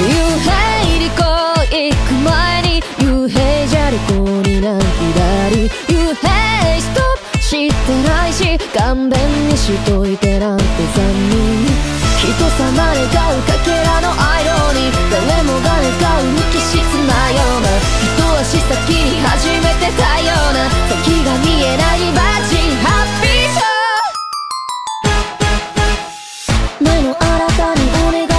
にこ行く前に幽閉じゃりこにな左幽閉ストップってないし勘弁にしといてなんて残忍人様願うかけらのアイロンに誰もが願う無機質なような一足先に初めてたような時が見えないマジンハッピーショー。目の新たにお願い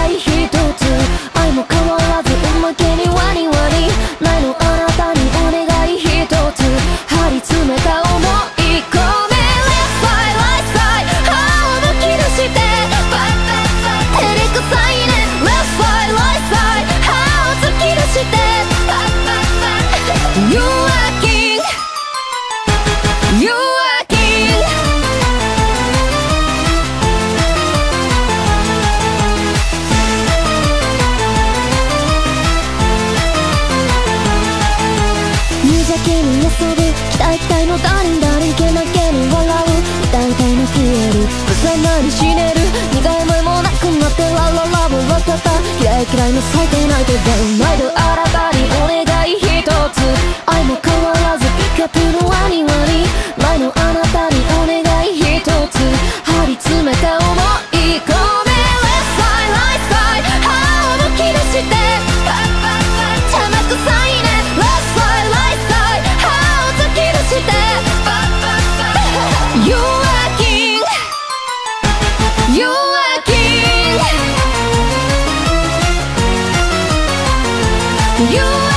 に遊ぶ期待期待のダリンダリンけなげに笑う。痛い痛いの消える。無様に死ねる。苦い思いもなくなってラララブラタタ嫌い嫌いの最低ないとで毎度 You